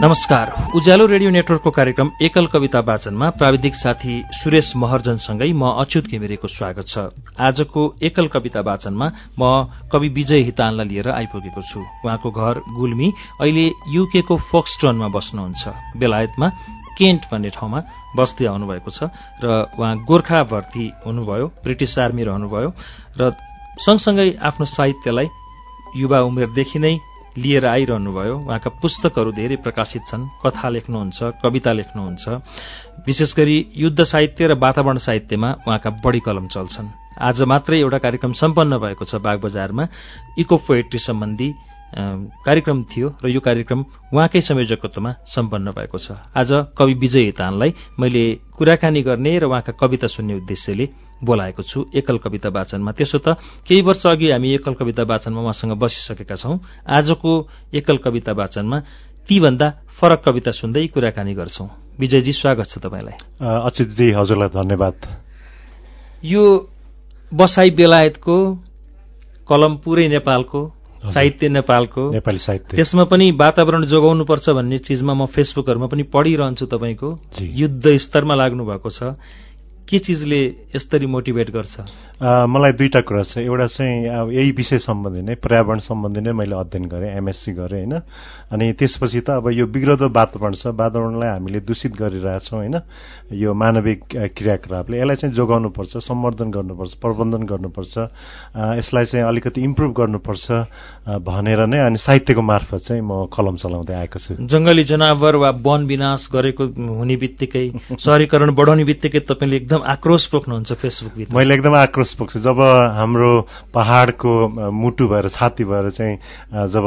नमस्कार। उज्यालो रेडियो नेटवर्कको कार्यक्रम एकल कविता वाचनमा प्राविधिक साथी सुरेश महर्जनसँगै म अच्युत घिमिरेको स्वागत छ। आजको एकल कविता वाचनमा म कवि विजय हितानलाई लिएर आइपुगेको छु। उहाँको घर गुल्मी अहिले युके को फोक्सटनमा बस्नुहुन्छ। बेलायतमा केन्ट भन्ने ठाउँमा बस्दै आउनुभएको छ र उहाँ गोर्खा भर्ती हुनुभयो ब्रिटिस आर्मी रहनुभयो र सँगसँगै आफ्नो साहित्यलाई युवा उमेरदेखि नै लिएर आइरहनुभयो। उहाँका पुस्तकहरू धेरै प्रकाशित छन्। कथा लेख्नुहुन्छ कविता लेख्नुहुन्छ। विशेष गरी युद्ध साहित्य र वातावरण साहित्यमा उहाँका बढी कलम चल्छन्। आज मात्रै एउटा कार्यक्रम सम्पन्न भएको छ बागबजारमा। इको पोएट्री सम्बन्धी कार्यक्रम थियो र यो कार्यक्रम उहाँकै संयोजकत्वमा सम्पन्न भएको छ। आज कवि विजय हितानलाई मैले कुराकानी गर्ने र उहाँका कविता सुन्ने उद्देश्यले बोलाएको छु एकल कविता वाचनमा। त्यसो त केही वर्ष अघि हामी एकल कविता वाचनमा उहाँसँग बसिसकेका छौं। आजको एकल कविता वाचनमा तीभन्दा फरक कविता सुन्दै कुराकानी गर्छौं। विजयजी स्वागत छ तपाईँलाई। अच्युतजी हजुरलाई धन्यवाद। यो बसाई बेलायतको कलम पुरै नेपालको साहित्य नेपालको नेपाली साहित्य। त्यसमा पनि वातावरण जोगाउनुपर्छ भन्ने चिजमा म फेसबुकहरूमा पनि पढिरहन्छु तपाईँको। युद्ध स्तरमा लाग्नु भएको छ। के चिजले यसरी मोटिभेट गर्छ? मलाई दुईटा कुरा छ। एउटा चाहिँ अब यही विषय सम्बन्धी नै पर्यावरण सम्बन्धी नै मैले अध्ययन गरेँ एमएससी गरेँ होइन। अनि त्यसपछि त अब यो बिग्रदो वातावरण छ। वातावरणलाई हामीले दूषित गरिरहेछौँ होइन। यो मानविक क्रियाकलापले यसलाई चाहिँ जोगाउनुपर्छ सम्वर्धन गर्नुपर्छ प्रबन्धन गर्नुपर्छ। यसलाई चाहिँ अलिकति इम्प्रुभ गर्नुपर्छ भनेर नै अनि साहित्यको मार्फत चाहिँ म कलम चलाउँदै आएको छु। जङ्गली जनावर वा वन विनाश गरेको हुने बित्तिकै सहरीकरण बढाउने बित्तिकै तपाईँले एकदम आक्रोश पोख्नुहुन्छ फेसबुक मैले एकदम आक्रोश पोख्छु। जब हाम्रो पहाडको मुटु भएर छाती भएर चाहिँ जब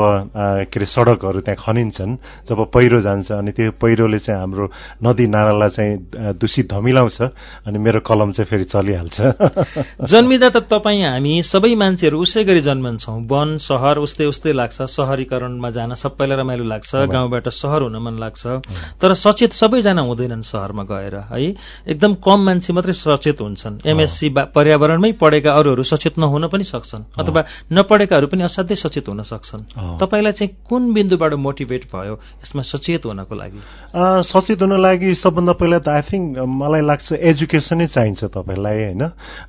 के अरे सडकहरू त्यहाँ खनिन्छन् जब पहिरो जान्छ अनि त्यो पहिरोले चाहिँ हाम्रो नदी नालालाई चाहिँ दूषित धमिलाउँछ अनि मेरो कलम चाहिँ फेरि चलिहाल्छ। जन्मिँदा त तपाईँ हामी सबै मान्छेहरू उसै गरी जन्मन्छौँ। वन सहर उस्तै उस्तै लाग्छ। सहरीकरणमा जान सबैलाई रमाइलो लाग्छ। गाउँबाट सहर हुन मन लाग्छ। तर सचेत सबैजना हुँदैनन् सहरमा गएर है? एकदम कम मान्छे मात्रै सचेत हुन्छन्। एमएससी पर्यावरणमै पढेका अरूहरू सचेत नहुन पनि सक्छन् अथवा नपढेकाहरू पनि असाध्यै सचेत हुन सक्छन्। तपाईँलाई चाहिँ कुन बिन्दुबाट मोटिभेट भयो यसमा सचेत हुनको लागि? सचेत हुन लागि सबभन्दा पहिला त आई थिङ्क मलाई लाग्छ एजुकेसनै चाहिन्छ तपाईँलाई होइन?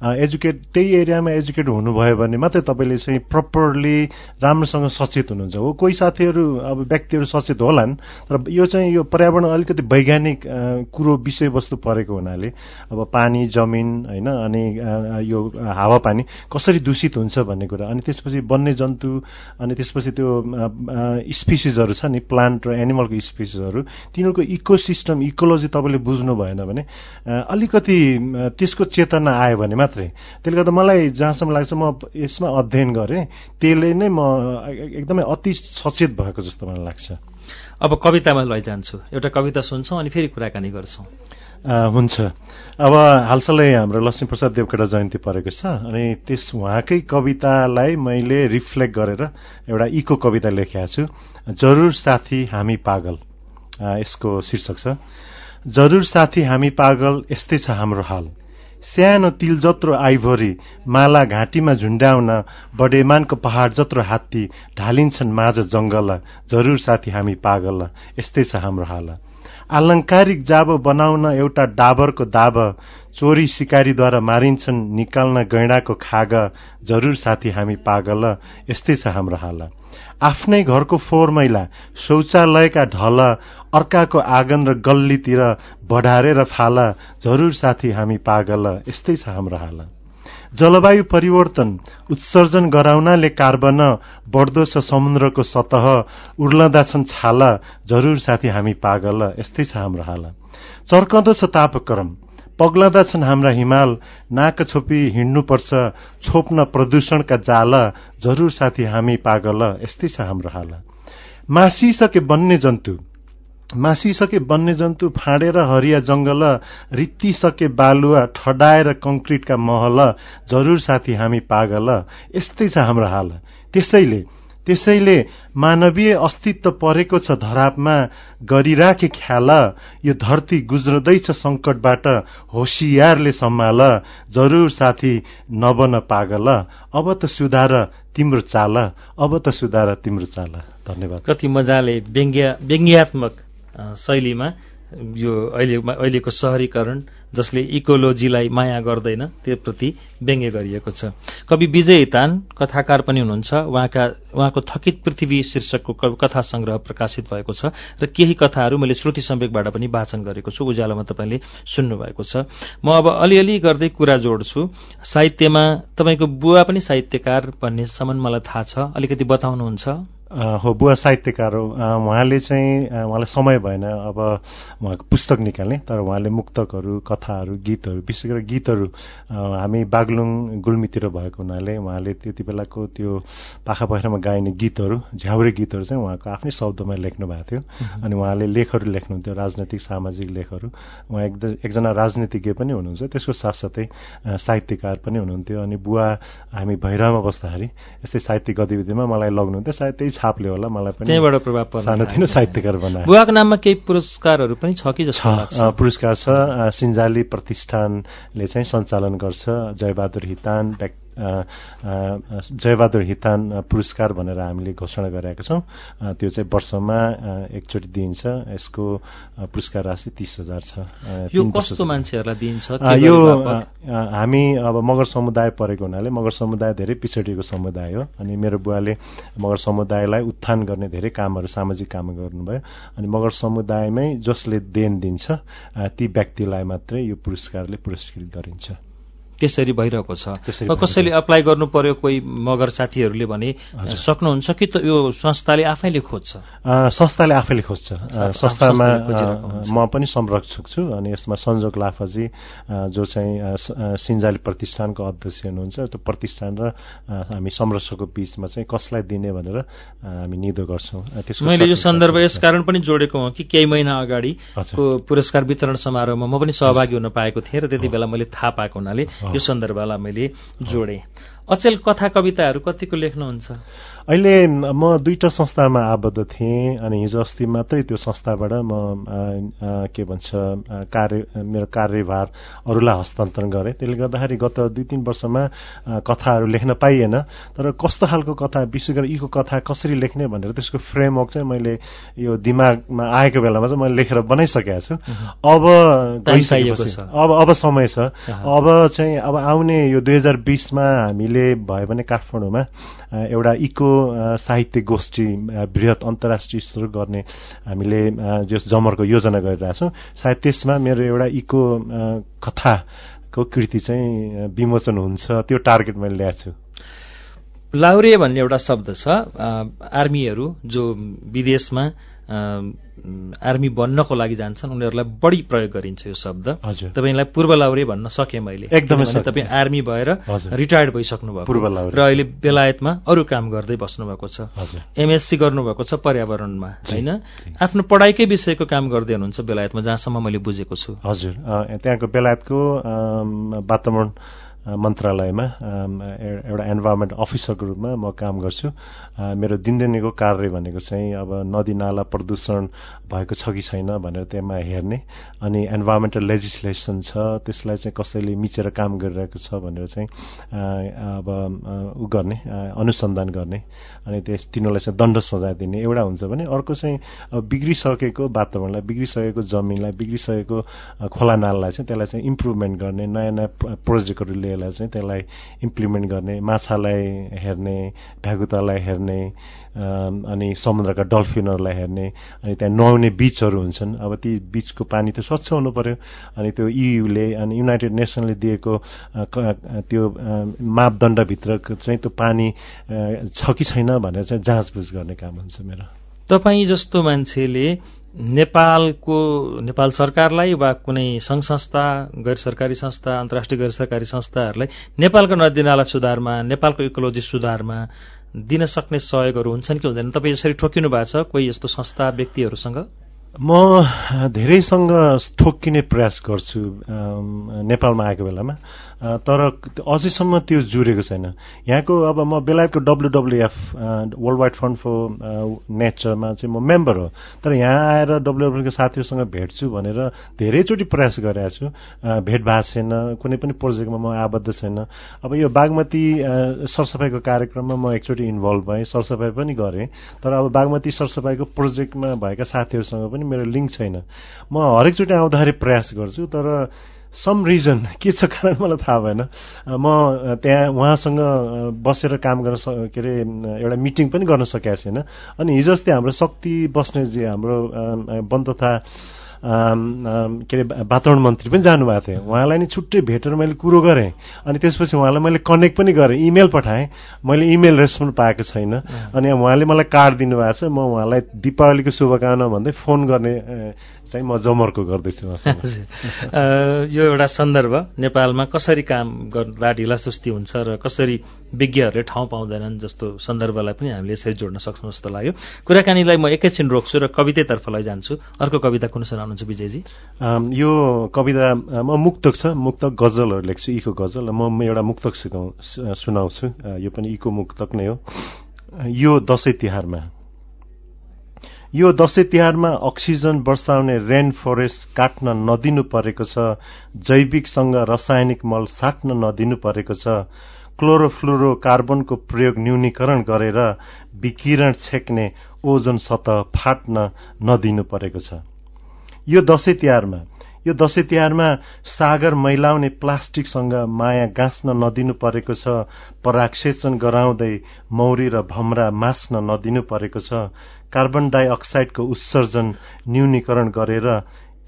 एजुकेट त्यही एरियामा एजुकेट हुनुभयो भने मात्रै तपाईँले चाहिँ प्रपरली राम्रोसँग सचेत हुनुहुन्छ। हो कोही साथीहरू अब व्यक्तिहरू सचेत होलान् तर यो चाहिँ यो पर्यावरण अलिकति वैज्ञानिक कुरो विषयवस्तु परेको हुनाले अब पानी जमिन होइन अनि यो हावापानी कसरी दूषित हुन्छ भन्ने कुरा। अनि त्यसपछि वन्य जन्तु अनि त्यसपछि त्यो स्पिसिसहरू छ नि प्लान्ट र एनिमलको स्पिसिसहरू तिनीहरूको इको सिस्टम इकोलोजी तपाईँले बुझ्नु भएन भने अलिकति त्यसको चेतना आयो भने मात्रै। त्यसले गर्दा मलाई जहाँसम्म लाग्छ म यसमा अध्ययन गरेँ त्यसले नै म एकदमै अति सचेत भएको जस्तो मलाई लाग्छ। अब कवितामा लैजान्छु। एउटा कविता सुन्छौँ अनि फेरि कुराकानी गर्छौँ। हुन्छ। अब हालसालै हाम्रो लक्ष्मीप्रसाद देवकोटा जयन्ती परेको छ अनि त्यस उहाँकै कवितालाई मैले रिफ्लेक्ट गरेर एउटा इको कविता लेखेको छु। जरुर साथी हामी पागल। यसको शीर्षक छ जरुर साथी हामी पागल यस्तै छ हाम्रो हाल। सानो तिल जत्रो आइभरी माला घाँटीमा झुन्ड्याउन बडेमानको पहाड जत्रो हात्ती ढालिन्छन् माझ जंगल जरुर साथी हामी पागल यस्तै छ हाम्रो हाल। आलङ्कारिक जाब बनाउन एउटा डाबरको दाब चोरी सिकारीद्वारा मारिन्छन् निकाल्न गैँडाको खाग जरुर साथी हामी पागल यस्तै छ हाम्रो हाल। आफ्नै घरको फोहोर मैला शौचालयका ढल अर्काको आँगन र गल्लीतिर बढारे र फाल जरुर साथी हामी पागल यस्तै छ हाम्रो हाल। जलवायु परिवर्तन उत्सर्जन गराउनाले कार्बन बढ्दो छ समुद्रको सतह उर्लदा छन् छाला जरुर साथी हामी पागल यस्तै छ हाम्रो हाल। चर्कँदो छ तापक्रम पग्लदा छन् हाम्रा हिमाल नाक छोपी हिँड्नुपर्छ छोप्न प्रदूषणका जाल जरुर साथी हामी पागल यस्तै छ हाम्रो हाल। मासिसके बन्ने जन्तु मासिसके वन्यजन्तु फाँडेर हरिया जङ्गल रित्तिसके बालुवा ठडाएर कङ्क्रिटका महल जरुर साथी हामी पागल। यस्तै छ हाम्रो हाल। त्यसैले त्यसैले मानवीय अस्तित्व परेको छ धरापमा गरिराखे ख्याल। यो धरती गुज्रदैछ सङ्कटबाट होसियारले सम्हाल। जरुर साथी नबन पागल। अब त सुधार तिम्रो चाल। अब त सुधार तिम्रो चाल। धन्यवाद। कति मजाले व्यङ्ग्य व्यङ्ग्यात्मक शैलीमा यो अहिले अहिलेको सहरीकरण जसले इकोलोजीलाई माया गर्दैन त्योप्रति व्यङ्ग्य गरिएको छ। कवि विजय तान कथाकार पनि हुनुहुन्छ। उहाँका उहाँको थकित पृथ्वी शीर्षकको कथा संग्रह प्रकाशित भएको छ र केही कथाहरू मैले श्रुति सम्वेकबाट पनि वाचन गरेको छु। उज्यालोमा तपाईँले सुन्नुभएको छ। म अब अलिअलि गर्दै कुरा जोड्छु। साहित्यमा तपाईँको बुवा पनि साहित्यकार भन्नेसम्म मलाई थाहा छ। अलिकति बताउनुहुन्छ। हो बुवा साहित्यकार हो। उहाँले चाहिँ उहाँलाई समय भएन। अब उहाँको पुस्तक निकाल्ने तर उहाँले मुक्तकहरू कथाहरू गीतहरू विशेष गरेर गीतहरू हामी बागलुङ गुल्मीतिर भएको हुनाले उहाँले त्यति बेलाको त्यो पाखा पहिरामा गाइने गीतहरू झ्याउरे गीतहरू चाहिँ उहाँको आफ्नै शब्दमा लेख्नु भएको थियो। अनि उहाँले लेखहरू लेख्नुहुन्थ्यो राजनैतिक सामाजिक लेखहरू। उहाँ एक एकजना राजनीतिज्ञ पनि हुनुहुन्छ। त्यसको साथसाथै साहित्यकार पनि हुनुहुन्थ्यो। अनि बुवा हामी भैरवमा बस्दाखेरि यस्तै साहित्यिक गतिविधिमा मलाई लग्नुहुन्थ्यो। सायद त्यही छापले होला मलाई पनि त्यहीबाट प्रभाव पर्छ सानोतिनो साहित्यकार बनायो। बुवाको नाममा केही पुरस्कारहरू पनि छ कि जस्तो पुरस्कार छ। सिन्जाली प्रतिष्ठानले चाहिँ सञ्चालन गर्छ। जयबहादुर हितान जयबहादुर हितान पुरस्कार भनेर हामीले घोषणा गरेका छौँ। त्यो चाहिँ वर्षमा एकचोटि दिइन्छ। यसको पुरस्कार राशि तिस हजार छ। यो कस्तो मान्छेहरूलाई दिइन्छ? यो हामी अब मगर समुदाय परेको हुनाले मगर समुदाय धेरै पिछडिएको समुदाय हो। अनि मेरो बुवाले मगर समुदायलाई उत्थान गर्ने धेरै कामहरू सामाजिक काम गर्नुभयो। अनि मगर समुदायमै जसले देन दिन्छ ती व्यक्तिलाई मात्रै यो पुरस्कारले पुरस्कृत गरिन्छ। त्यसरी भइरहेको छ। कसैले अप्लाई गर्नु पर्यो कोही मगर साथीहरूले भने सक्नुहुन्छ कि त यो संस्थाले आफैले खोज्छ? संस्थाले आफैले खोज्छ। संस्थामा म पनि संरक्षक छु अनि यसमा संजोग लाफाजी जो चाहिँ सिन्जाली प्रतिष्ठानको अध्यक्ष हुनुहुन्छ त्यो प्रतिष्ठान र हामी संरक्षकको बिचमा चाहिँ कसलाई दिने भनेर हामी निदो गर्छौँ। मैले यो सन्दर्भ यस कारण पनि जोडेको हो कि केही महिना अगाडि पुरस्कार वितरण समारोहमा म पनि सहभागी हुन पाएको थिएँ र त्यति बेला मैले थाहा पाएको हुनाले यो सन्दर्भलाई मैले जोडेँ। अचेल कथा कविताहरू कतिको लेख्नुहुन्छ? अहिले म दुईवटा संस्थामा आबद्ध थिएँ अनि हिजो अस्ति मात्रै त्यो संस्थाबाट म के भन्छ कार्य मेरो कार्यभार अरूलाई हस्तान्तरण गरेँ। त्यसले गर्दाखेरि गत दुई तिन वर्षमा कथाहरू लेख्न पाइएन। तर कस्तो खालको कथा विशेष गरी यीको कथा कसरी लेख्ने भनेर त्यसको फ्रेमवर्क चाहिँ मैले यो दिमागमा आएको बेलामा चाहिँ मैले लेखेर बनाइसकेको छु। अब अब अब समय छ। अब चाहिँ अब आउने यो दुई हजार बिसमा हामीले भयो भने काठमाडौँमा एउटा इको साहित्य गोष्ठी वृहत अन्तर्राष्ट्रिय स्तर गर्ने हामीले जस जमरको योजना गरिरहेछौँ। सायद त्यसमा मेरो एउटा इको कथाको कृति चाहिँ विमोचन हुन्छ त्यो टार्गेट मैले ल्याएको छु। लाउरे भन्ने एउटा शब्द छ। आर्मीहरू जो विदेशमा आर्मी बन्नको लागि जान्छन् उनीहरूलाई बढी प्रयोग गरिन्छ यो शब्द। तपाईँलाई पूर्व लाउरे भन्न सकेँ मैले एकदमै तपाईँ आर्मी भएर रिटायर्ड भइसक्नु भएको र अहिले बेलायतमा अरू काम गर्दै बस्नुभएको छ। एमएससी गर्नुभएको छ पर्यावरणमा होइन? आफ्नो पढाइकै विषयको काम गर्दै हुनुहुन्छ बेलायतमा जहाँसम्म मैले बुझेको छु। हजुर। त्यहाँको बेलायतको वातावरण मन्त्रालयमा एउटा इन्भाइरोमेन्ट अफिसरको रूपमा म काम गर्छु। मेरो दिनदिनीको कार्य भनेको चाहिँ अब नदी नाला प्रदूषण भएको छ कि छैन भनेर त्यसमा हेर्ने अनि इन्भाइरोमेन्टल लेजिस्लेसन छ त्यसलाई चाहिँ कसैले मिचेर काम गरिरहेको छ भनेर चाहिँ अब उ गर्ने अनुसन्धान गर्ने अनि त्यस तिनीहरूलाई चाहिँ दण्ड सजाय दिने एउटा हुन्छ भने अर्को चाहिँ अब बिग्रिसकेको वातावरणलाई बिग्रिसकेको जमिनलाई बिग्रिसकेको खोला नालालाई चाहिँ त्यसलाई चाहिँ इम्प्रुभमेन्ट गर्ने नयाँ नयाँ प्रोजेक्टहरू लिएर चाहिँ त्यसलाई इम्प्लिमेन्ट गर्ने माछालाई हेर्ने भ्यागुतालाई हेर्ने अनि समुद्रका डल्फिनहरूलाई हेर्ने अनि त्यहाँ नुहाउने बिचहरू हुन्छन्। अब ती बिचको पानी त स्वच्छ हुनु पर्यो। अनि त्यो इयुले अनि युनाइटेड नेसनले दिएको त्यो मापदण्डभित्र चाहिँ त्यो पानी छ कि छैन भनेर चाहिँ जाँचबुझ गर्ने काम हुन्छ मेरो। तपाईँ जस्तो मान्छेले नेपालको नेपाल सरकारलाई वा कुनै सङ्घ संस्था गैर सरकारी संस्था अन्तर्राष्ट्रिय गैर सरकारी संस्थाहरूलाई नेपालको नदीनाला सुधारमा नेपालको इकोलोजी सुधारमा दिन सक्ने सहयोगहरू हुन्छन् कि हुँदैन? तपाईँ यसरी ठोकिनु भएको छ कोही यस्तो संस्था व्यक्तिहरूसँग? म धेरैसँग ठोक्किने प्रयास गर्छु नेपालमा आएको बेलामा। तर अझैसम्म त्यो जुरेको छैन। यहाँको अब म बेलायतको WWF world wide fund for नेचरमा चाहिँ म मेम्बर हो। तर यहाँ आएर डब्लुडब्लुको साथीहरूसँग भेट्छु भनेर धेरैचोटि प्रयास गरेको छु। भेट छैन कुनै पनि प्रोजेक्टमा म आबद्ध छैन। अब यो बागमती सरसफाइको कार्यक्रममा म एकचोटि इन्भल्भ भएँ सरसफाइ पनि गरेँ। तर अब बागमती सरसफाइको प्रोजेक्टमा भएका साथीहरूसँग पनि मेरो लिङ्क छैन। म हरेकचोटि आउँदाखेरि प्रयास गर्छु तर सम रिजन के छ कारण मलाई थाहा भएन। म त्यहाँ उहाँसँग बसेर काम गर्न के अरे एउटा मिटिङ पनि गर्न सकेको छैन। अनि हिजो अस्ति हाम्रो शक्ति बस्नेजी हाम्रो वन तथा के अरे वातावरण मन्त्री पनि जानुभएको थियो। उहाँलाई नि छुट्टै भेटेर मैले कुरो गरेँ। अनि त्यसपछि उहाँलाई मैले कनेक्ट पनि गरेँ। इमेल पठाएँ। मैले इमेल रेस्पोन्स पाएको छैन। अनि उहाँले मलाई कार्ड दिनुभएको छ। म उहाँलाई दिपावलीको शुभकामना भन्दै फोन गर्ने चाहिँ म जमर्को गर्दैछु यो एउटा सन्दर्भ। नेपालमा कसरी काम गर्दा ढिलासुस्ती हुन्छ र कसरी विज्ञहरूले ठाउँ पाउँदैनन् जस्तो सन्दर्भलाई पनि हामीले यसरी जोड्न सक्छौँ जस्तो लाग्यो। कुराकानीलाई म एकैछिन रोक्छु र कवितैतर्फ लैजान्छु अर्को कविता कुन सुनाउनुहुन्छ विजयजी? यो कविता म मुक्तक छ मुक्तक गजलहरू लेख्छु इको गजल। म एउटा मुक्तक सिकाउ सुनाउँछु। यो पनि इको मुक्तक नै हो। यो दसैँ तिहारमा। यो दसैँ तिहारमा अक्सिजन वर्षाउने रेन फरेस्ट काट्न नदिनु परेको छ जैविकसँग रासायनिक मल साट्न नदिनु परेको छ क्लोरोफ्लोरो कार्बनको प्रयोग न्यूनीकरण गरेर विकिरण छेक्ने ओजन सतह फाट्न नदिनु परेको छ। यो दसैँ तिहारमा यो दसैँ तिहारमा सागर मैलाउने प्लास्टिकसँग माया गाँच्न नदिनु परेको छ पराक्षेचन गराउँदै मौरी र भमरा मास्न नदिनु परेको छ कार्बन डाइअक्साइडको उत्सर्जन न्यूनीकरण गरेर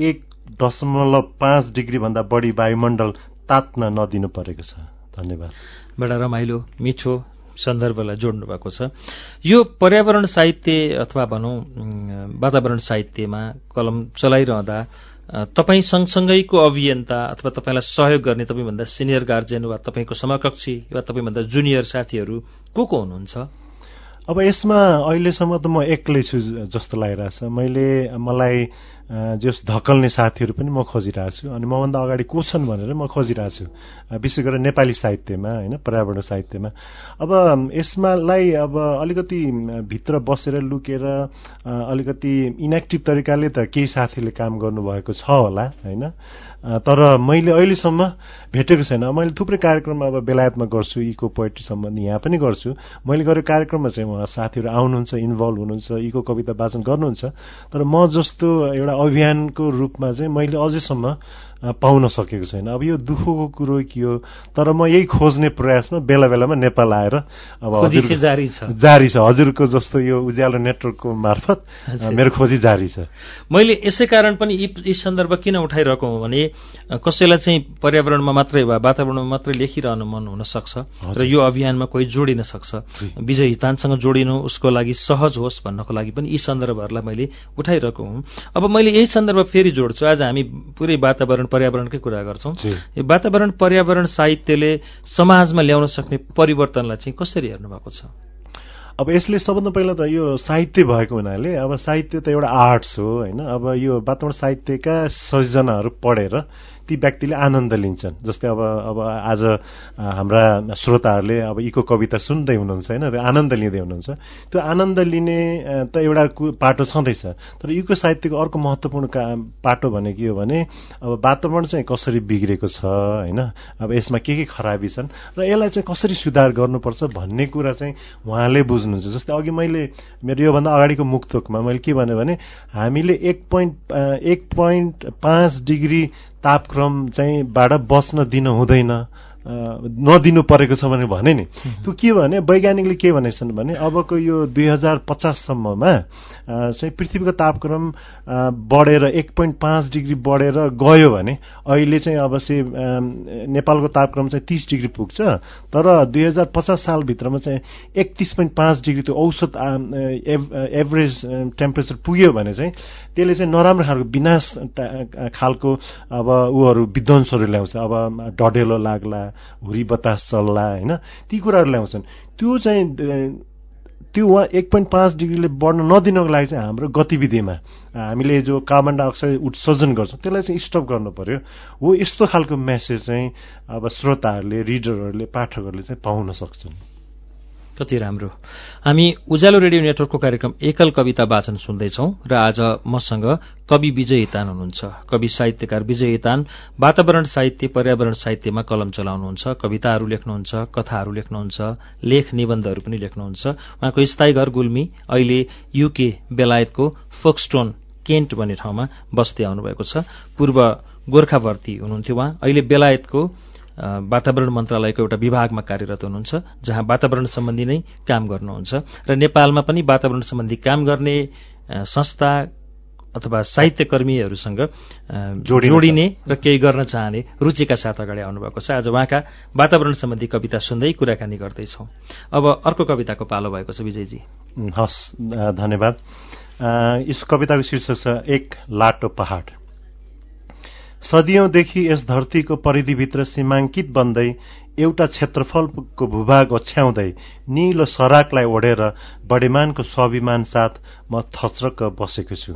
एक दशमलव पाँच डिग्रीभन्दा बढी वायुमण्डल तात्न नदिनु परेको छ। धन्यवाद। बडा रमाइलो मिठो सन्दर्भलाई जोड्नु भएको छ। यो पर्यावरण साहित्य अथवा भनौँ वातावरण साहित्यमा कलम चलाइरहँदा तपाईँ सँगसँगैको अभियन्ता अथवा तपाईँलाई सहयोग गर्ने तपाईँभन्दा सिनियर गार्जेन वा तपाईँको समकक्षी वा तपाईँभन्दा जुनियर साथीहरू को को हुनुहुन्छ? अब यसमा अहिलेसम्म त म एक्लै छु जस्तो लागिरहेछ। मैले मलाई जस धकल्ने साथीहरू पनि म खोजिरहेको छु। अनि मभन्दा अगाडि को छन् भनेर म खोजिरहेको छु। विशेष गरेर नेपाली साहित्यमा होइन पर्यावरण साहित्यमा। अब यसमालाई अब अलिकति भित्र बसेर लुकेर अलिकति इनेक्टिभ तरिकाले त केही साथीले काम गर्नुभएको छ होला होइन? तर मैले अहिलेसम्म भेटेको छैन। मैले थुप्रै कार्यक्रम अब बेलायतमा गर्छु इको पोएट्री सम्बन्धी यहाँ पनि गर्छु। मैले गरेको कार्यक्रममा चाहिँ उहाँ साथीहरू आउनुहुन्छ इन्भल्भ हुनुहुन्छ इको कविता वाचन गर्नुहुन्छ। तर म जस्तो एउटा अभियानको रूपमा चाहिँ मैले अझैसम्म पाउन सकेको छैन। अब यो दुःखको कुरो के हो? तर म यही खोज्ने प्रयासमा बेला बेलामा नेपाल आएर अब जारी छ। जारी छ। हजुरको जस्तो यो उज्यालो नेटवर्कको मार्फत मेरो खोजी जारी छ। मैले यसै कारण पनि यी सन्दर्भ किन उठाइरहेको हुँ भने कसैलाई चाहिँ पर्यावरणमा मात्रै वा वातावरणमा मात्रै लेखिरहनु मन हुन सक्छ र यो अभियानमा कोही जोडिन सक्छ। विजय हितानसँग जोडिनु उसको लागि सहज होस् भन्नको लागि पनि यी सन्दर्भहरूलाई मैले उठाइरहेको हुँ। अब मैले यही सन्दर्भ फेरि जोड्छु। आज हामी पुरै वातावरण वातावरण पर्यावरणकै कुरा गर्छौँ। यो वातावरण पर्यावरण साहित्यले समाजमा ल्याउन सक्ने परिवर्तनलाई चाहिँ कसरी हेर्नु भएको छ? अब यसले सबभन्दा पहिला त यो साहित्य भएको हुनाले अब साहित्य त एउटा आर्ट्स हो होइन? अब यो वातावरण साहित्यका सृजनाहरू पढेर ती व्यक्तिले आनन्द लिन्छन्। जस्तै अब अब आज हाम्रा श्रोताहरूले अब इको कविता सुन्दै हुनुहुन्छ होइन? त्यो आनन्द लिँदै हुनुहुन्छ। त्यो आनन्द लिने त एउटा पाटो छँदैछ। तर इको साहित्यको अर्को महत्त्वपूर्ण पाटो भने के हो भने अब वातावरण चाहिँ कसरी बिग्रेको छ होइन? अब यसमा के के खराबी छन् र यसलाई चाहिँ कसरी सुधार गर्नुपर्छ भन्ने कुरा चाहिँ उहाँले बुझ्नुहुन्छ। जस्तै अघि मैले मेरो योभन्दा अगाडिको मुक्तकमा मैले के भने हामीले एक पोइन्ट एक पोइन्ट पाँच डिग्री तापक्रम चाहिँ बाट बस्न दिन हुँदैन। नदिनु परेको छ भने भने नि। त्यो के भने वैज्ञानिकले के भनेछन् भने अबको यो दुई हजार पचाससम्ममा चाहिँ पृथ्वीको तापक्रम बढेर एक पोइन्ट पाँच डिग्री बढेर गयो भने अहिले चाहिँ अवश्य नेपालको तापक्रम चाहिँ तिस डिग्री पुग्छ तर दुई हजार पचास सालभित्रमा चाहिँ एकतिस पोइन्ट पाँच डिग्री त्यो औसत एभरेज टेम्परेचर पुग्यो भने चाहिँ त्यसले चाहिँ नराम्रो खालको विनाश खालको अब ऊहरू विध्वंसहरू ल्याउँछ। अब डढेलो लाग्ला हुरी बतास चल्ला होइन? ती कुराहरू ल्याउँछन्। त्यो चाहिँ त्यो उहाँ एक पोइन्ट पाँच डिग्रीले बढ्न नदिनको लागि चाहिँ हाम्रो गतिविधिमा हामीले जो कार्बन डाइअक्साइड उत्सर्जन गर्छौँ त्यसलाई चाहिँ स्टप गर्नु पर्यो। हो यस्तो खालको म्यासेज चाहिँ अब श्रोताहरूले रिडरहरूले पाठकहरूले चाहिँ पाउन सक्छन्। कति राम्रो। हामी उज्यालो रेडियो नेटवर्कको कार्यक्रम एकल कविता वाचन सुन्दैछौ र आज मसँग कवि विजय हितान हुनुहुन्छ। कवि साहित्यकार विजय हितान वातावरण साहित्य पर्यावरण साहित्यमा कलम चलाउनुहुन्छ कविताहरू लेख्नुहुन्छ कथाहरू लेख्नुहुन्छ लेख निबन्धहरू पनि लेख्नुहुन्छ। उहाँको स्थायी घर गुल्मी अहिले युके बेलायतको फोक्सटोन केन्ट भन्ने ठाउँमा बस्दै आउनुभएको छ। पूर्व गोर्खा भर्ती हुनुहुन्थ्यो उहाँ। अहिले बेलायतको वातावरण मन्त्रालयको एउटा विभागमा कार्यरत हुनुहुन्छ जहाँ वातावरण सम्बन्धी नै काम गर्नुहुन्छ। र नेपालमा पनि वातावरण सम्बन्धी काम गर्ने संस्था अथवा साहित्यकर्मीहरूसँग जोडिने र केही गर्न चाहने रुचिका साथ अगाडि आउनुभएको छ। आज उहाँका वातावरण सम्बन्धी कविता सुन्दै कुराकानी गर्दैछौँ। अब अर्को कविताको पालो भएको छ विजयजी। हस् धन्यवाद। यस कविताको शीर्षक छ एक लाटो पहाड। सदियौंदेखि यस धरतीको परिधिभित्र सीमाङ्कित बन्दै एउटा क्षेत्रफलको भूभाग ओछ्याउँदै निलो सराकलाई ओढेर बडेमानको स्वाभिमान साथ म थच्रक्क बसेको छु।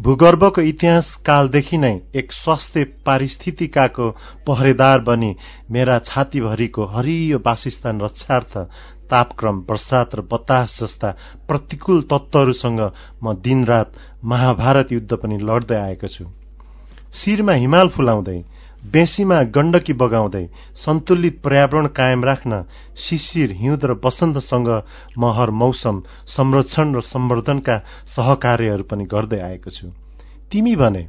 भूगर्भको इतिहास कालदेखि नै एक स्वास्थ्य पारिस्थितिकाको पहरेदार बनी मेरा छातीभरिको हरियो वासस्थान रक्षार्थ तापक्रम वर्षात र बतास जस्ता प्रतिकूल तत्वहरूसँग म दिनरात महाभारत युद्ध पनि लड्दै आएको छु। शिरमा हिमाल फुलाउँदै बेसीमा गण्डकी बगाउँदै सन्तुलित पर्यावरण कायम राख्न शिशिर हिउँद र वसन्तसँग म हर मौसम संरक्षण र सम्वर्धनका सहकार्यहरू पनि गर्दै आएको छु। तिमी भने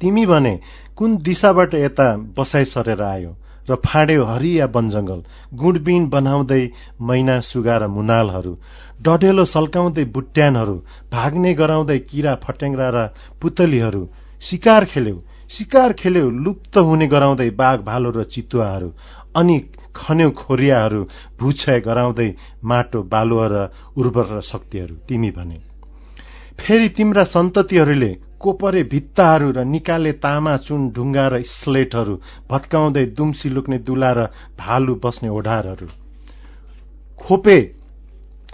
तिमी भने कुन दिशाबाट यता बसाइ सरेर आयो र फाँड्यो हरिया वनजंगल गुणबिन बनाउँदै मैना सुगा र मुनालहरू डढेलो सल्काउँदै बुट्यानहरू भाग्ने गराउँदै किरा फट्याङ्ग्रा र पुतलीहरू शिकार खेल्यौ। शिकार खेल्यौ लुप्त हुने गराउँदै बाघ भालु र चितुवाहरू अनि खन्यौ खोरियाहरू भूक्षय गराउँदै माटो बालुवा र उर्वर शक्तिहरू। तिमी भने फेरि तिम्रा सन्ततिहरूले कोपरे भित्ताहरू र निकाले तामा चुन ढुङ्गा र स्लेटहरू भत्काउँदै दुम्सी लुक्ने दुला र भालु बस्ने ओढारहरू। खोपे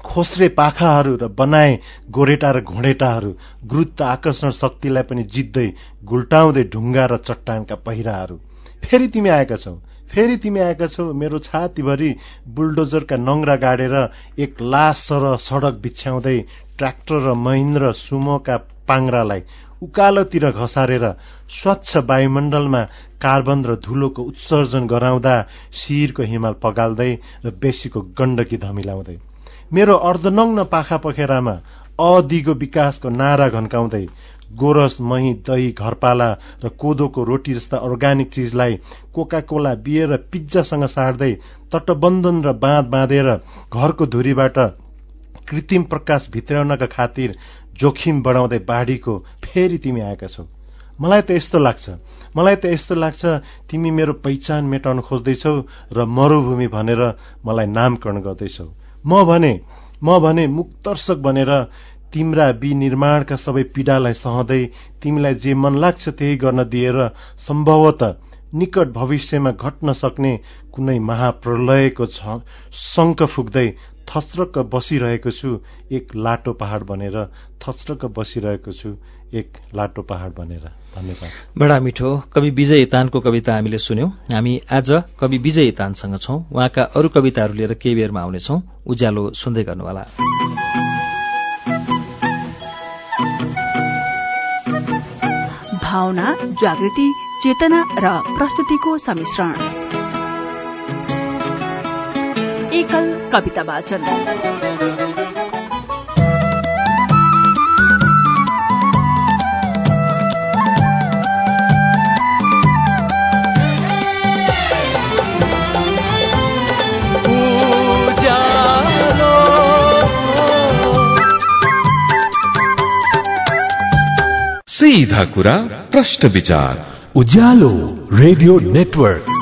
खोस्रे पाखाहरू र बनाए गोरेटा र घोडेटाहरू गुरुत्व आकर्षण शक्तिलाई पनि जित्दै गुल्टाउँदै ढुङ्गा र चट्टानका पहिराहरू। फेरि तिमी आएका छौ। फेरि तिमी आएका छौ मेरो छातीभरि बुलडोजरका नङ्ग्रा गाडेर एक लास र सडक बिछ्याउँदै ट्र्याक्टर र महेन्द्र सुमोका पाङ्रालाई उकालोतिर घसारेर स्वच्छ वायुमण्डलमा कार्बन र धुलोको उत्सर्जन गराउँदा शिरको हिमाल पगाल्दै र बेसीको गण्डकी धमिलाउँदै। मेरो अर्धनग्न पाखा पखेरामा अदिगो विकासको नारा घन्काउँदै गोरस मही दही घरपाला र कोदोको रोटी जस्ता अर्ग्यानिक चिजलाई कोका कोला बियर र पिज्जासँग साट्दै तटबन्धन र बाँध बाँधेर घरको धुरीबाट कृत्रिम प्रकाश भित्राउनका खातिर जोखिम बढाउँदै बाढीको फेरि तिमी आएका छौ। मलाई त यस्तो लाग्छ। मलाई त यस्तो लाग्छ तिमी मेरो पहिचान मेटाउन खोज्दैछौ र मरूभूमि भनेर मलाई नामकरण गर्दैछौ। म भने म भने मुक्तर्शक भनेर तिम्रा विनिर्माणका सबै पीडालाई सहँदै तिमीलाई जे मन लाग्छ त्यही गर्न दिएर सम्भवत निकट भविष्यमा घट्न सक्ने कुनै महाप्रलयको शङ्क फुक्दै थच्रक्क बसिरहेको छु एक लाटो पहाड बनेर। थच्रक्क बसिरहेको छु एक लाटो पहाड बनेर। धन्यवाद। बडा मिठो। कवि विजय इतानको कविता हामीले सुन्यौं। हामी आज कवि विजय इतानसँग छौं। उहाँका अरू कविताहरू लिएर केही बेरमा आउनेछौ। उज्यालो सुन्दै गर्नुहोला। भावना जागृति चेतना र प्रस्तुतिको सम्मिश्रण एकल कविता वाचन। सीधा कुरा प्रश्न विचार। Ujyaalo radio network.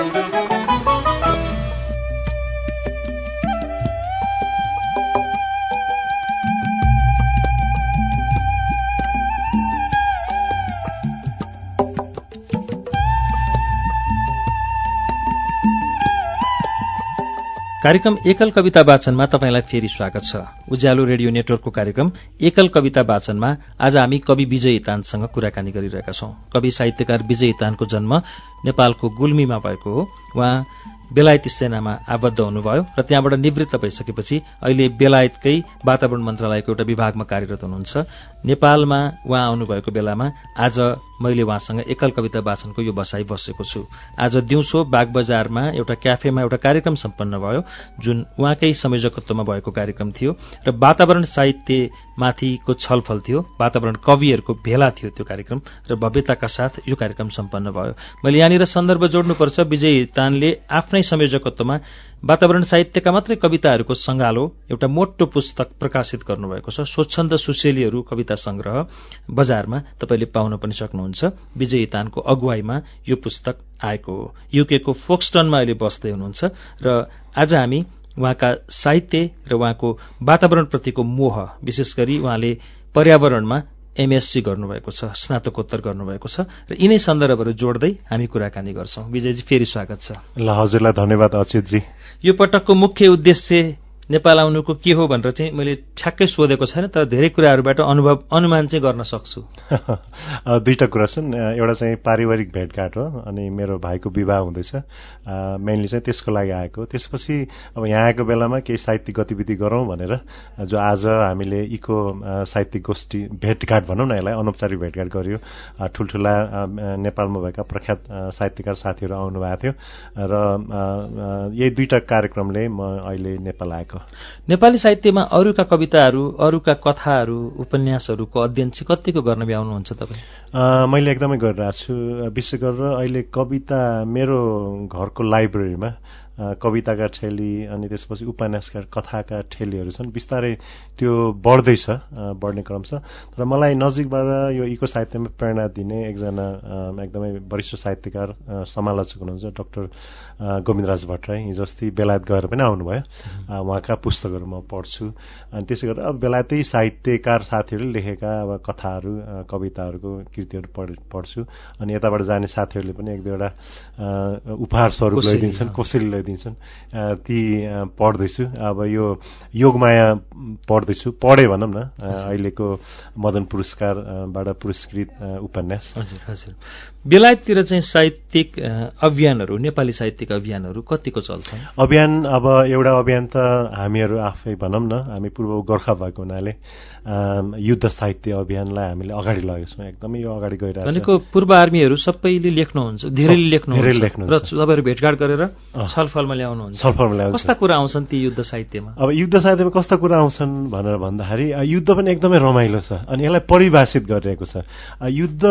कार्यक्रम एकल कविता वाचनमा तपाईँलाई फेरि स्वागत छ। उज्यालो रेडियो नेटवर्कको कार्यक्रम एकल कविता वाचनमा आज हामी कवि विजय इतानसँग कुराकानी गरिरहेका छौं। कवि साहित्यकार विजय इतानको जन्म नेपालको गुल्मीमा भएको हो। उहाँ बेलायती सेनामा आबद्ध हुनुभयो र त्यहाँबाट निवृत्त भइसकेपछि अहिले बेलायतकै वातावरण मन्त्रालयको एउटा विभागमा कार्यरत हुनुहुन्छ। नेपालमा उहाँ आउनुभएको बेलामा आज मैले उहाँसँग एकल कविता वाचनको यो बसाई बसेको छु। आज दिउँसो बागबजारमा एउटा क्याफेमा एउटा कार्यक्रम सम्पन्न भयो जुन उहाँकै संयोजकत्वमा भएको कार्यक्रम थियो र वातावरण साहित्यमाथिको छलफल थियो वातावरण कविहरूको भेला थियो त्यो कार्यक्रम र भव्यताका साथ यो कार्यक्रम सम्पन्न भयो। मैले यहाँनिर सन्दर्भ जोड्नुपर्छ विजय तानले आफ्नै संयोजकत्वमा वातावरण साहित्यका मात्रै कविताहरूको सङ्गालो एउटा मोटो पुस्तक प्रकाशित गर्नुभएको छ। स्वच्छन्द सुशेलीहरू कविता संग्रह बजारमा तपाईँले पाउन पनि सक्नुहुन्छ। विजय तानको अगुवाईमा यो पुस्तक आएको हो। युकेको फोक्सटनमा अहिले बस्दै हुनुहुन्छ र आज हामी उहाँका साहित्य र उहाँको वातावरणप्रतिको मोह विशेष गरी उहाँले पर्यावरणमा एमएससी गर्नुभएको छ स्नातकोत्तर गर्नुभएको छ र यिनै सन्दर्भहरू जोड्दै हामी कुराकानी गर्छौं। विजयजी फेरि स्वागत छ। ल हजुरलाई धन्यवाद अच्युतजी। यो पटकको मुख्य उद्देश्य नेपाल आउनुको के हो भनेर चाहिँ मैले ठ्याक्कै सोधेको छैन तर धेरै कुराहरूबाट अनुभव अनुमान चाहिँ गर्न सक्छु। दुईवटा कुरा छन्। एउटा चाहिँ पारिवारिक भेटघाट हो अनि मेरो भाइको विवाह हुँदैछ। मेनली चाहिँ त्यसको लागि आएको त्यसपछि अब यहाँ आएको बेलामा केही साहित्यिक गतिविधि गरौँ भनेर जो आज हामीले इको साहित्यिक गोष्ठी भेटघाट भनौँ न यसलाई अनौपचारिक भेटघाट गरियो। ठुल्ठुला नेपालमा भएका प्रख्यात साहित्यकार साथीहरू आउनुभएको थियो। र यही दुईवटा कार्यक्रमले म अहिले नेपाल आएको। नेपाली साहित्यमा अरूका कविताहरू अरूका कथाहरू उपन्यासहरूको अध्ययन चाहिँ कतिको गर्न भ्याउनुहुन्छ तपाईँ? मैले एकदमै गरिरहेको छु विशेष गरेर अहिले कविता मेरो घरको लाइब्रेरीमा। कविताका ठेली अनि त्यसपछि उपन्यासका कथाका ठेलीहरू छन्। बिस्तारै त्यो बढ्दैछ बढ्ने क्रम छ। तर मलाई नजिकबाट यो इको साहित्यमा प्रेरणा दिने एकजना एकदमै वरिष्ठ साहित्यकार समालोचक हुनुहुन्छ डाक्टर गोविन्दराज भट्टराई। हिजो अस्ति बेलायत गएर पनि आउनुभयो। उहाँका पुस्तकहरू म पढ्छु। अनि त्यसै गरेर अब बेलायती साहित्यकार साथीहरूले लेखेका अब कथाहरू कविताहरूको कृतिहरू पढ पढ्छु। अनि यताबाट जाने साथीहरूले पनि एक दुईवटा उपहार स्वरूप ल्याइदिन्छन् कोसेली ल्याइदिन्छन् ती पढ्दैछु। अब यो योगमाया पढ्दैछु। पढेँ भनौँ न। अहिलेको मदन पुरस्कारबाट पुरस्कृत उपन्यास। हजुर हजुर। बेलायततिर चाहिँ साहित्यिक अभियानहरू नेपाली साहित्यिक अभियानहरू कतिको चल्छन्? अभियान अब एउटा अभियान त हामीहरू आफै भनौँ न। हामी पूर्व गोर्खा भएको हुनाले युद्ध साहित्य अभियानलाई हामीले अगाडि लगेको छौँ एकदमै यो अगाडि गइरहेको भनेको पूर्व आर्मीहरू सबैले लेख्नुहुन्छ धेरैले लेख्नुहुन्छ। र तपाईँहरू भेटघाट गरेर छलफलमा ल्याउनुहुन्छ। छलफलमा ल्याउँछ। कस्ता कुरा आउँछन् ती युद्ध साहित्यमा? अब युद्ध साहित्यमा कस्ता कुरा आउँछन् भनेर भन्दाखेरि युद्ध पनि एकदमै रमाइलो छ अनि यसलाई परिभाषित गरिरहेको छ। युद्ध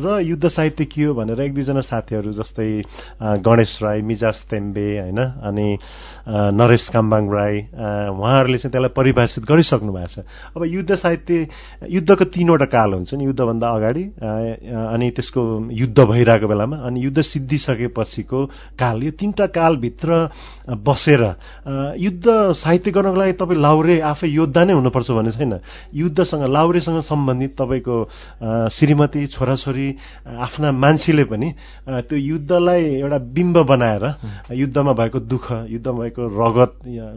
र युद्ध साहित्य के हो भनेर एक दुईजना साथीहरू जस्तै गणेश राई मिजाज तेम्बे होइन अनि नरेश काम्बाङ राई उहाँहरूले चाहिँ त्यसलाई परिभाषित गरिसक्नु भएको छ। अब युद्ध साहित्य युद्धको तिनवटा काल हुन्छ नि युद्धभन्दा अगाडि अनि त्यसको युद्ध भइरहेको बेलामा अनि युद्ध सिद्धिसकेपछिको काल। यो तिनवटा कालभित्र बसेर युद्ध साहित्य गर्नको लागि तपाईँ लाउरे आफै योद्धा नै हुनुपर्छ भन्ने छैन। युद्धसँग लाउरेसँग सम्बन्धित तपाईँको श्रीमती छोराछोरी आफ्ना मान्छेले पनि त्यो युद्धलाई एउटा बिम्ब बनाएर युद्धमा भएको दुःख युद्धमा भएको रगत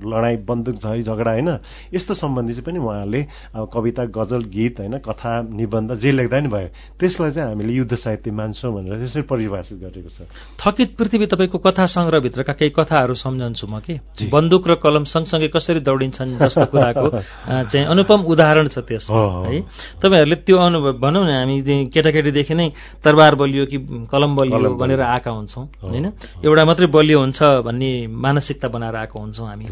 लडाइँ बन्दुक झै झगडा होइन यस्तो सम्बन्धी चाहिँ पनि उहाँले कविता गजल गीत होइन कथा निबन्ध जे लेख्दा नि भयो। त्यसलाई चाहिँ हामीले युद्ध साहित्य मान्छौँ भनेर त्यसरी परिभाषित गरेको छ। थकित पृथ्वी तपाईँको कथा सङ्ग्रहभित्रका केही कथाहरू सम्झन्छु म कि? बन्दुक र कलम सँगसँगै कसरी दौडिन्छन् जस्तो कुराको चाहिँ अनुपम उदाहरण छ त्यसमा है तपाईँहरूले त्यो अनुभव भनौँ न हामी केटाकेटीदेखि नै तरबार बलियो कि कलम बलियो भनेर आएका हुन्छौँ होइन? एउटा मात्रै बलियो हुन्छ भन्ने मानसिकता बनाएर आएको हुन्छौँ हामी।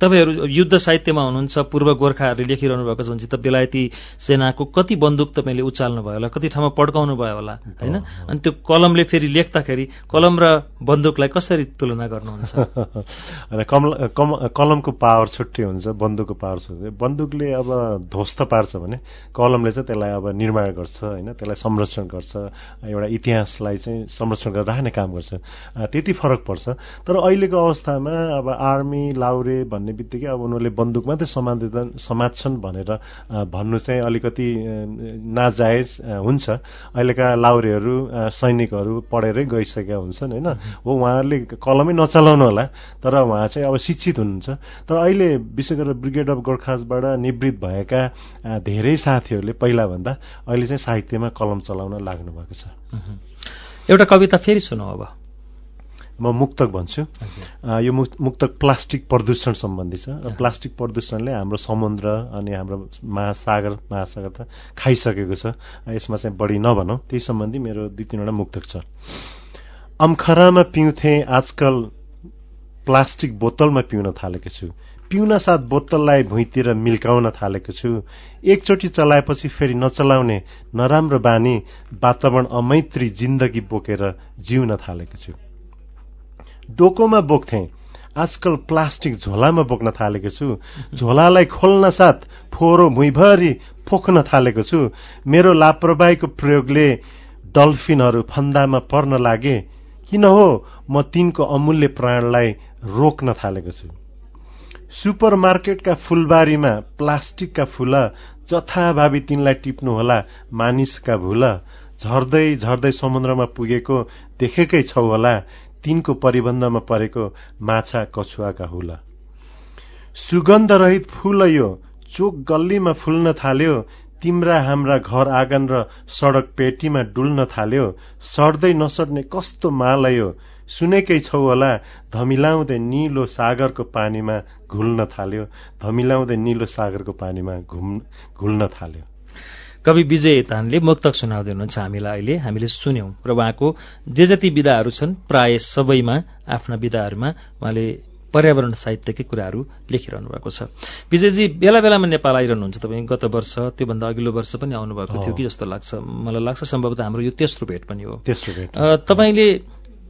तपाईँहरू युद्ध साहित्यमा हुनुहुन्छ पूर्व गोर्खाहरूले लेखिरहनु भएको छ भने त बेलायती सेनाको कति बन्दुक तपाईँले उचाल्नु भयो होला कति ठाउँमा पड्काउनु भयो होला होइन? अनि त्यो कलमले फेरि लेख्दाखेरि कलम र बन्दुकलाई कसरी तुलना गर्नुहुन्छ? कलमको पावर छुट्टै हुन्छ बन्दुकको पावर छुट्टै बन्दुकले अब ध्वस्त पार्छ भने कलमले चाहिँ त्यसलाई अब निर्माण गर्छ होइन? त्यसलाई संरक्षण गर्छ एउटा इतिहासलाई चाहिँ संरक्षण गरेर राख्ने काम गर्छ। त्यति फरक पर्छ। तर अहिलेको अवस्थामा अब आर्मी लाउरे भन्ने बित्तिकै अब उनीहरूले बन्दुक मात्रै समात्छन् भनेर भन्नु चाहिँ अलिकति नाजायज हुन्छ। अहिलेका लाउरेहरू सैनिकहरू पढेरै गइसकेका हुन्छन् होइन? हो उहाँहरूले कलमै नचलाउनु होला तर उहाँ चाहिँ अब शिक्षित हुनुहुन्छ। तर अहिले विशेष गरेर ब्रिगेड अफ गोर्खासबाट निवृत्त भएका धेरै साथीहरूले पहिलाभन्दा अहिले चाहिँ साहित्यमा कलम चलाउन लाग्नु भएको छ। एउटा कविता फेरि सुनौ अब। म मुक्तक भन्छु। यो मुक- मुक्तक प्लास्टिक प्रदूषण सम्बन्धी छ र प्लास्टिक प्रदूषणले हाम्रो समुद्र अनि हाम्रो महासागर महासागर त खाइसकेको छ। यसमा चाहिँ बढी नभनौँ। त्यही सम्बन्धी मेरो दुई तिनवटा मुक्तक छ। अम्खरामा पिउँथे आजकल प्लास्टिक बोतलमा पिउन थालेको छु। पिउन साथ बोतललाई भुइँतिर मिल्काउन थालेको छु। एकचोटि चलाएपछि फेरि नचलाउने नराम्रो बानी वातावरण अमैत्री जिन्दगी बोकेर जिउन थालेको छु। डोकोमा बोक्थे। आजकल प्लास्टिक झोलामा बोक्न थालेको छु। झोलालाई खोल्न साथ फोहोरो भुइँभरि पोख्न थालेको छु। मेरो लापरवाहीको प्रयोगले डल्फिनहरू फन्दामा पर्न लागे। किन हो? म तिनको अमूल्य प्राणलाई रोक्न थालेको छु। सुपर मार्केटका फुलबारीमा प्लास्टिकका फूल जथाभावी तिनलाई टिप्नुहोला मानिसका भूल। झर्दै झर्दै समुद्रमा पुगेको देखेकै छौ होला। तिनको परिबन्धमा परेको माछा कछुवाका हुल। सुगन्धरहित फूल यो चोक गल्लीमा फुल्न थाल्यो तिम्रा हाम्रा घर आँगन र सडक पेटीमा डुल्न थाल्यो सर्दै नसर्ने कस्तो मालयो सुनेकै छौ होला धमिलाउँदै निलो सागरको पानीमा घुल्न थाल्यो धमिलाउँदै निलो सागरको पानीमा घुल्न थाल्यो। कवि विजय तानले मुक्तक सुनाउँदै हुनुहुन्छ हामीलाई अहिले। हामीले सुन्यौं र उहाँको जे जति विधाहरू छन् प्राय सबैमा आफ्ना विधाहरूमा उहाँले पर्यावरण साहित्यकै कुराहरू लेखिरहनु भएको छ। विजयजी बेला बेलामा नेपाल आइरहनुहुन्छ तपाईँ गत वर्ष त्योभन्दा अघिल्लो वर्ष पनि आउनुभएको थियो कि जस्तो लाग्छ? मलाई लाग्छ सम्भवतः हाम्रो यो तेस्रो भेट पनि हो। तेस्रो भेट तपाईँले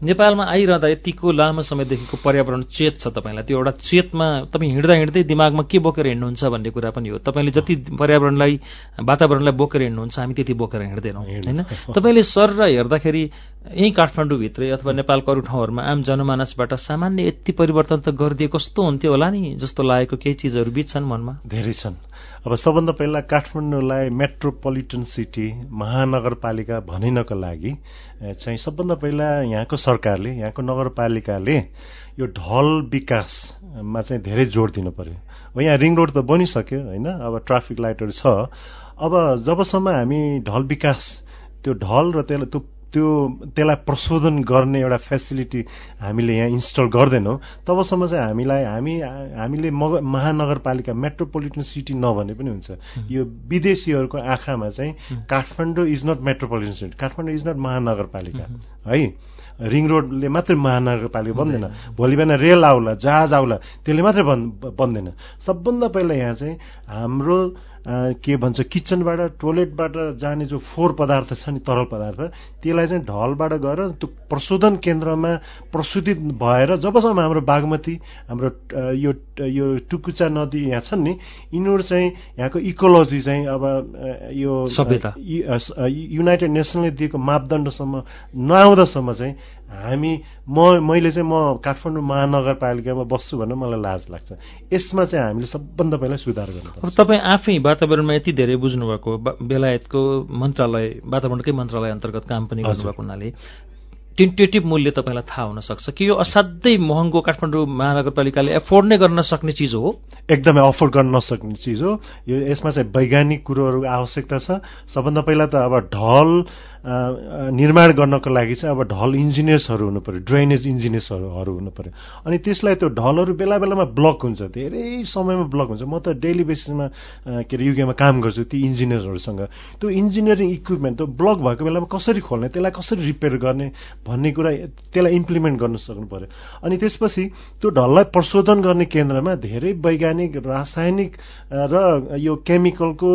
नेपालमा आइरहँदा यतिको लामो समयदेखिको पर्यावरण चेत छ तपाईँलाई। त्यो एउटा चेतमा तपाईँ हिँड्दा हिँड्दै दिमागमा के बोकेर हिँड्नुहुन्छ भन्ने कुरा पनि हो। तपाईँले जति पर्यावरणलाई वातावरणलाई बोकेर हिँड्नुहुन्छ हामी त्यति बोकेर हिँड्दैनौँ होइन? तपाईँले सर र हेर्दाखेरि यहीँ काठमाडौँभित्रै अथवा नेपालको अरू ठाउँहरूमा आम जनमानसबाट सामान्य यति परिवर्तन त गरिदिए कस्तो हुन्थ्यो होला नि जस्तो लागेको केही चिजहरू बिच छन् मनमा? धेरै छन्। अब सबभन्दा पहिला काठमाडौँलाई मेट्रोपोलिटन सिटी महानगरपालिका भनिनको लागि चाहिँ सबभन्दा पहिला यहाँको सरकारले यहाँको नगरपालिकाले यो ढल विकासमा चाहिँ धेरै जोड दिनु पर्यो अब यहाँ रिङ रोड त बनिसक्यो होइन? अब ट्राफिक लाइटहरू छ। अब जबसम्म हामी ढल विकास त्यो ढल र त्यसलाई त्यो त्यो त्यसलाई प्रशोधन गर्ने एउटा फेसिलिटी हामीले यहाँ इन्स्टल गर्दैनौँ। तबसम्म चाहिँ हामीलाई हामी हामीले मग महानगरपालिका मेट्रोपोलिटन सिटी नभने पनि हुन्छ। यो विदेशीहरूको आँखामा चाहिँ Kathmandu is not metropolitan city Kathmandu is not महानगरपालिका है? रिङ रोडले मात्रै महानगरपालिका बन्दैन। भोलि बिहान रेल आउला जहाज आउला त्यसले मात्रै बन् बन्दैन। सबभन्दा पहिला यहाँ चाहिँ हाम्रो के भन्छ किचनबाट टोयलेटबाट जाने जो फोहोर पदार्थ छ नि तरल पदार्थ त्यसलाई चाहिँ ढलबाट गएर त्यो प्रशोधन केन्द्रमा प्रशोधित भएर जबसम्म हाम्रो बागमती हाम्रो यो यो टुकुचा नदी यहाँ छन् नि यिनीहरू चाहिँ यहाँको इकोलोजी चाहिँ अब यो सभ्यता। युनाइटेड नेसनले दिएको मापदण्डसम्म नआउँदासम्म चाहिँ हामी म मैले चाहिँ म काठमाडौँ महानगरपालिकामा बस्छु भनेर मलाई लाज लाग्छ। यसमा चाहिँ हामीले सबभन्दा पहिला सुधार गर्नुपर्छ। अब तपाईँ आफै वातावरणमा यति धेरै बुझ्नुभएको बेलायतको मन्त्रालय वातावरणकै मन्त्रालय अन्तर्गत काम पनि गर्नुभएको हुनाले टेन्टेटिभ मूल्य तपाईँलाई थाहा हुन सक्छ कि यो असाध्यै महँगो काठमाडौँ महानगरपालिकाले एफोर्ड नै गर्न नसक्ने चिज हो? एकदमै अफोर्ड गर्न नसक्ने चिज हो। यो यसमा चाहिँ वैज्ञानिक कुरोहरूको आवश्यकता छ। सबभन्दा पहिला त अब ढल निर्माण गर्नको लागि चाहिँ अब ढल इन्जिनियर्सहरू हुनु पर्यो ड्रेनेज इन्जिनियर्सहरू हुनु पर्यो। अनि त्यसलाई त्यो ढलहरू बेला बेलामा ब्लक हुन्छ धेरै समयमा ब्लक हुन्छ। म त डेली बेसिसमा के अरे युकेमा काम गर्छु ती इन्जिनियर्सहरूसँग। त्यो इन्जिनियरिङ इक्विपमेन्ट त्यो ब्लक भएको बेलामा कसरी खोल्ने त्यसलाई कसरी रिपेयर गर्ने भन्ने कुरा त्यसलाई इम्प्लिमेन्ट गर्न सक्नु पर्यो। अनि त्यसपछि त्यो ढललाई प्रशोधन गर्ने केन्द्रमा धेरै वैज्ञानिक रासायनिक र यो केमिकलको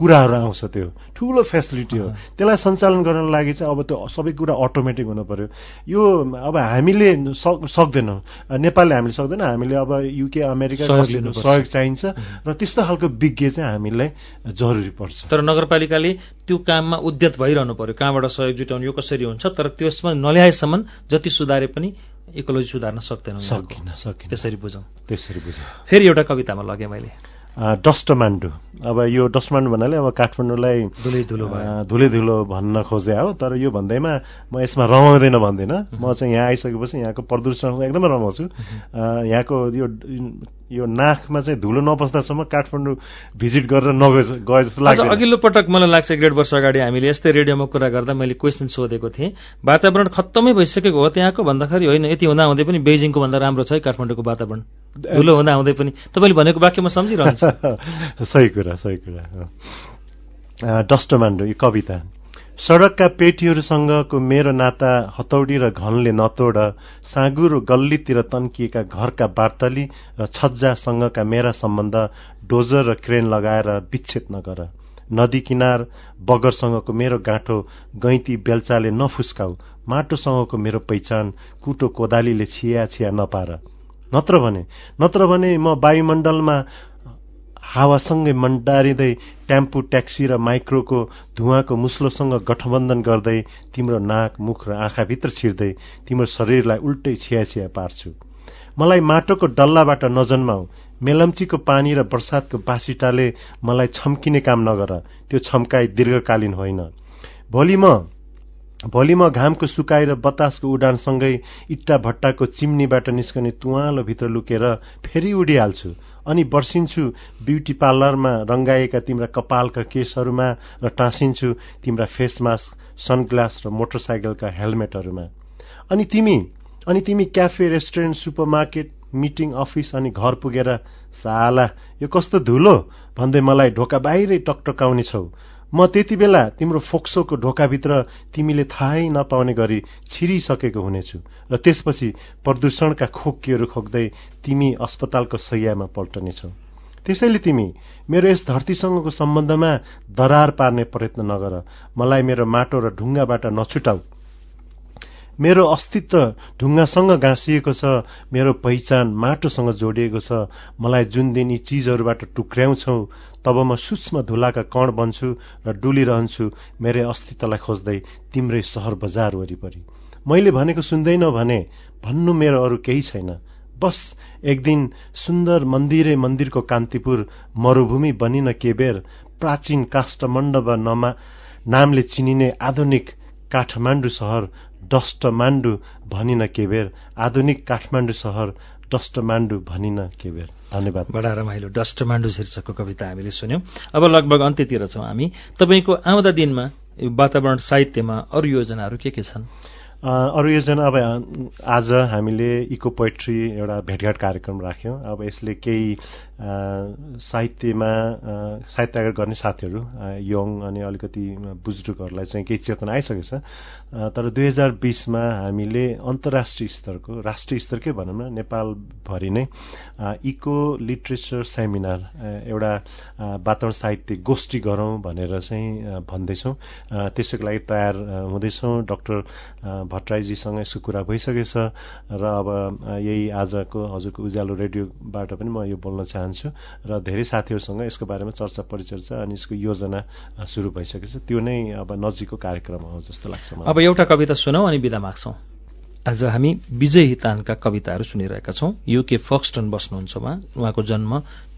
कुराहरू आउँछ त्यो। ठुलो फेसिलिटी हो। त्यसलाई सञ्चालन गर्नको लागि चाहिँ अब त्यो सबै कुरा अटोमेटिक हुनु पर्यो। यो अब हामीले सक- सक्दैनौँ। नेपालले हामीले सक्दैन। हामीले अब युके अमेरिका सहयोग चाहिन्छ र त्यस्तो खालको विज्ञ चाहिँ हामीलाई जरुरी पर्छ। तर नगरपालिकाले त्यो काममा उद्यत भइरहनु पर्यो। कहाँबाट सहयोग जुटाउनु यो कसरी हुन्छ? तर त्यसमा नल्याएसम्म जति सुधारे पनि इकोलोजी सुधार्न सक्दैनौँ। सकिन सकिन। त्यसरी बुझौँ। त्यसरी बुझ। फेरि एउटा कवितामा लगेँ मैले। डस्टमान्डु। अब यो डस्टमान्डु भन्नाले अब काठमाडौँलाई धुलै धुलो धुलै धुलो भन्न खोजे हो तर यो भन्दैमा म यसमा रमाउँदैन भन्दिनँ। म चाहिँ यहाँ आइसकेपछि यहाँको प्रदूषण एकदमै रमाउँछु। यहाँको यो यो नाकमा चाहिँ धुलो नबस्दासम्म काठमाडौँ भिजिट गरेर नगए गए जस्तो लाग्छ अघिल्लो पटक मलाई लाग्छ एक डेढ वर्ष अगाडि हामीले यस्तै रेडियोमा कुरा गर्दा मैले क्वेसन सोधेको थिएँ। वातावरण खत्तमै भइसकेको हो त्यहाँको भन्दाखेरि होइन यति हुँदा हुँदै पनि बेजिङको भन्दा राम्रो छ है काठमाडौँको वातावरण। धुलो हुँदा हुँदै पनि तपाईँले भनेको वाक्य म सम्झिरहन्छु। सही कुरा सही कुरा। डस्टमान्डो यो कविता। सडकका पेटीहरूसँगको मेरो नाता हतौडी र घनले नतोड साँगुरो गल्लीतिर तन्किएका घरका बार्तली र छज्जासँगका मेरा सम्बन्ध डोजर र क्रेन लगाएर विच्छेद नगर। नदी किनार बगरसँगको मेरो गाँठो गैँती बेल्चाले नफुस्काऊ माटोसँगको मेरो पहिचान कुटो कोदालीले छिया छिया नपार। नत्र भने। नत्र भने म वायुमण्डलमा हावासँगै मण्डारिँदै टेम्पू ट्याक्सी र माइक्रोको धुवाँको मुस्लोसँग गठबन्धन गर्दै तिम्रो नाक मुख र आँखाभित्र छिर्दै तिम्रो शरीरलाई उल्टै छिया छिया पार्छु। मलाई माटोको डल्लाबाट नजन्माऊ। मेलम्चीको पानी र बर्सातको बासिटाले मलाई छम्किने काम नगर। त्यो छम्काई दीर्घकालीन होइन। भोलि म भोलि म घामको सुकाइ र बतासको उडानसँगै इट्टा भट्टाको चिम्नीबाट निस्कने तुवालो भित्र लुकेर फेरि उडिहाल्छु अनि वर्षिन्छु ब्युटी पार्लरमा रंगाएका तिम्रा कपालका केसहरूमा र टाँसिन्छु तिम्रा फेस मास्क सनग्लास र मोटरसाइकलका हेलमेटहरूमा। अनि तिमी अनि तिमी cafe restaurant supermarket meeting office अनि घर पुगेर साला यो कस्तो धुलो भन्दै मलाई ढोका बाहिरै टकटकाउने छौ। म त्यति बेला तिम्रो फोक्सोको ढोकाभित्र तिमीले थाहै नपाउने गरी छिरिसकेको हुनेछु र त्यसपछि प्रदूषणका खोकिहरू खोक्दै तिमी अस्पतालको सैयामा पल्टनेछौ। त्यसैले तिमी मेरो यस धरतीसँगको सम्बन्धमा दरार पार्ने प्रयत्न नगर। मलाई मेरो माटो र ढुङ्गाबाट नछुटाऊ मेरो अस्तित्व ढुङ्गासँग गाँसिएको छ मेरो पहिचान माटोसँग जोडिएको छ मलाई जुन दिन यी चिजहरूबाट टुक्र्याउँछौ तब म सूक्ष्म धुलाका कण बन्छु र डुलिरहन्छु मेरै अस्तित्वलाई खोज्दै तिम्रै सहर बजार वरिपरि। मैले भनेको सुन्दैन भने भन्नु मेरो अरू केही छैन। बस एक दिन सुन्दर मन्दिरै मन्दिरको कान्तिपुर मरूभूमि बनिन केबेर प्राचीन काष्ठमण्डप नमा नामले चिनिने आधुनिक काठमाण्डु सहर डस्टमाण्डु भनिन केबेर आधुनिक काठमाण्डु सहर डस्टमाण्डु भनिन केबेर धन्यवाद। बडा रमाइलो डस्टमाण्डु शीर्षकको कविता हामीले सुन्यौं। अब लगभग अन्त्यतिर छौं हामी। तपाईँको आउँदा दिनमा वातावरण साहित्यमा अरू योजनाहरू के के छन्? अरू योजना अब आज हामीले इको पोइट्री एउटा भेटघाट कार्यक्रम राख्यौँ। अब यसले केही साहित्यमा अ, साहित्यागार गर्ने साथीहरू यङ अनि अलिकति बुजुर्गहरूलाई चाहिँ केही चेतना आइसकेको छ। तर दुई हजार बिसमा हामीले अन्तर्राष्ट्रिय स्तरको राष्ट्रिय स्तरकै भनौँ न नेपालभरि नै इको लिट्रेचर सेमिनार एउटा वातावरण साहित्य गोष्ठी गरौँ भनेर चाहिँ भन्दैछौँ। त्यसैको लागि तयार हुँदैछौँ। डाक्टर भट्टराईजीसँग यसको कुरा भइसकेछ र अब यही आजको हजुरको उज्यालो रेडियोबाट पनि म यो बोल्न चाहन्छु र धेरै साथीहरूसँग यसको बारेमा चर्चा परिचर्चा अनि यसको योजना सुरु भइसकेको छ त्यो नै अब नजिकको कार्यक्रम हो जस्तो लाग्छ अब एउटा कविता सुनौ अनि विदा माग्छौं। आज हामी विजय हितानका कविताहरू सुनिरहेका छौं। युके फक्सटन बस्नुहुन्छ उहाँ। उहाँको जन्म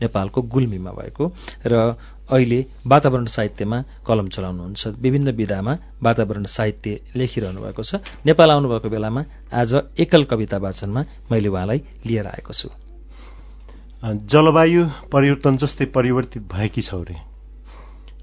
नेपालको गुल्मीमा भएको। र अहिले वातावरण साहित्यमा कलम चलाउनुहुन्छ। विभिन्न विधामा वातावरण साहित्य लेखिरहनु भएको छ। नेपाल आउनुभएको बेलामा आज एकल कविता वाचनमा मैले उहाँलाई लिएर आएको छु। जलवायु परिवर्तन जस्तै परिवर्तित भएकी छौ रे।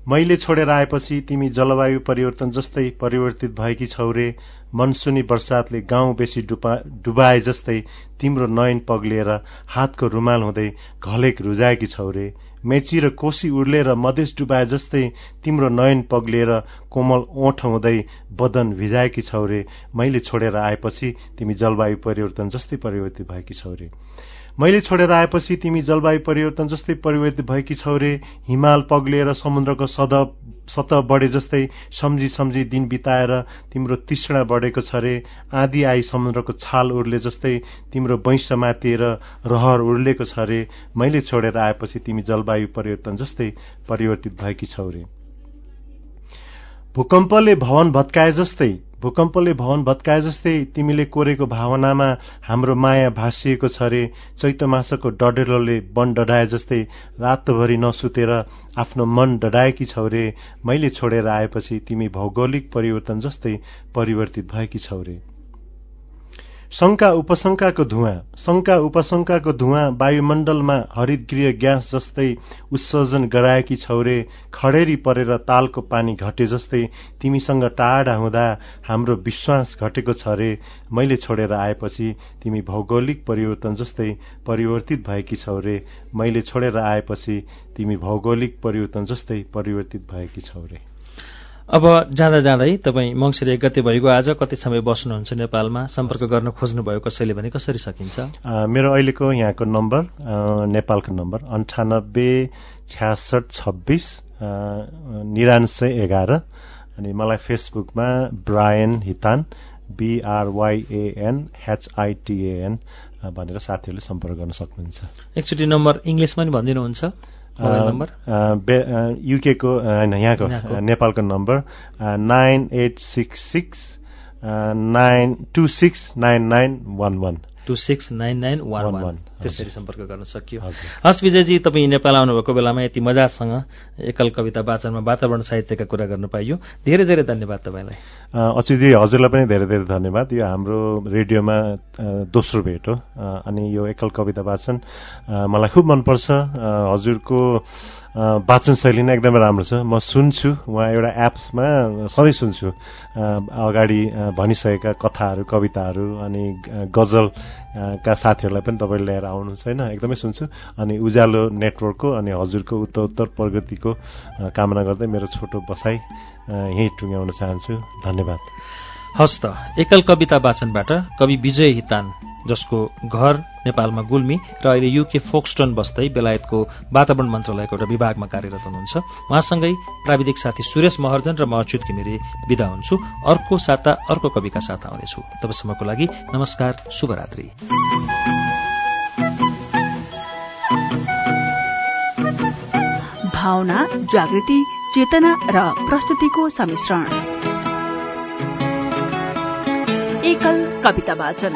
मैले छोडेर आएपछि तिमी जलवायु परिवर्तन जस्तै परिवर्तित भएकी छौ रे। मनसुनी वर्षातले गाउँ बेसी डुबा डुबाए जस्तै तिम्रो नयन पग्लिएर हातको रुमाल हुँदै घलेक रुजाएकी छौ रे। मेची र कोशी उर्लेर मधेस डुबाए जस्तै तिम्रो नयन पग्लिएर कोमल ओठ हुँदै बदन भिजाएकी छौ रे। मैले छोडेर आएपछि तिमी जलवायु परिवर्तन जस्तै परिवर्तित भएकी छौ रे। मैले छोडेर आएपछि तिमी जलवायु परिवर्तन जस्तै परिवर्तित भएकी छौ रे। हिमाल पग्लिएर समुद्रको सद सतह बढे जस्तै सम्झी सम्झी दिन बिताएर तिम्रो तृष्णा बढेको छ रे। आधी आई समुद्रको छाल उर्ले जस्तै तिम्रो वैंश मातिएर रहर उर्लेको छ रे। मैले छोडेर आएपछि तिमी जलवायु परिवर्तन जस्तै परिवर्तित भएकी छौ रे। भूकम्पले भवन भत्काए जस्तै भूकम्पले भवन भत्काए जस्तै तिमीले कोरेको भावनामा हाम्रो माया भाँसिएको छ रे। चैत मासको डडेलोले वन डढाए जस्तै रातभरि नसुतेर आफ्नो मन डढाएकी छौ रे। मैले छोडेर आएपछि तिमी भौगोलिक परिवर्तन जस्तै परिवर्तित भएकी छौ रे। शङ्का उपशङ्काको धुवाँ। शङ्का उपशङ्काको धुवाँ वायुमण्डलमा हरितगृह ग्यास जस्तै उत्सर्जन गराएकी छौरे खडेरी परेर तालको पानी घटे जस्तै तिमीसँग टाढा हुँदा हाम्रो विश्वास घटेको छ रे। मैले छोडेर आएपछि तिमी भौगोलिक परिवर्तन जस्तै परिवर्तित भएकी छौ रे। मैले छोडेर आएपछि तिमी भौगोलिक परिवर्तन जस्तै परिवर्तित भएकी छौ रे। अब जाँदा जाँदै तपाईँ मङ्सिर एक गते भएको आज कति समय बस्नुहुन्छ नेपालमा? सम्पर्क गर्न खोज्नुभयो कसैले भने कसरी सकिन्छ? मेरो अहिलेको यहाँको नम्बर नेपालको नम्बर अन्ठानब्बे छ्यासठ छब्बिस निरानसय एघार अनि मलाई फेसबुकमा ब्रायन हितान बिआरवाइएन हेचआइटिएन भनेर साथीहरूले सम्पर्क गर्न सक्नुहुन्छ। एकचोटि नम्बर इङ्ग्लिसमा नि भनिदिनुहुन्छ। युकेको होइन यहाँको नेपालको number nine eight six six nine two six nine nine one one two six nine nine one one त्यसरी सम्पर्क गर्न सकियो। हस् विजयजी तपाईँ नेपाल आउनुभएको बेलामा यति मजासँग एकल कविता वाचनमा वातावरण साहित्यका कुरा गर्न पाइयो। धेरै धेरै धन्यवाद तपाईँलाई। अच्युतजी हजुरलाई पनि धेरै धेरै धन्यवाद। यो हाम्रो रेडियोमा दोस्रो भेट हो। अनि यो एकल कविता वाचन मलाई खुब मनपर्छ। हजुरको वाचन शैली नै एकदमै राम्रो छ। म सुन्छु उहाँ एउटा एप्समा सधैँ सुन्छु अगाडि भनिसकेका कथाहरू कविताहरू अनि गजलका साथीहरूलाई पनि तपाईँले ल्याएर आउनुहुन्छ होइन? एकदमै सुन्छु। अनि उज्यालो नेटवर्कको अनि हजुरको उत्तर उत्तर प्रगतिको कामना गर्दै मेरो छोटो बसाई यहीँ टुङ्ग्याउन चाहन्छु। धन्यवाद। हस् त एकल कविता वाचनबाट कवि विजय हितान जसको घर नेपालमा गुल्मी र अहिले युके फोक्सटन बस्दै बेलायतको वातावरण मन्त्रालयको एउटा विभागमा कार्यरत हुनुहुन्छ। उहाँसँगै प्राविधिक साथी सुरेश महर्जन र म अच्युत घिमिरे विदा हुन्छु। अर्को साता अर्को कविका साथ आउनेछु। तबसम्मको लागि नमस्कार शुभरात्री। भावना जागृति चेतना र प्रस्तुतिको सम्मिश्रण। एकल कविता वाचन।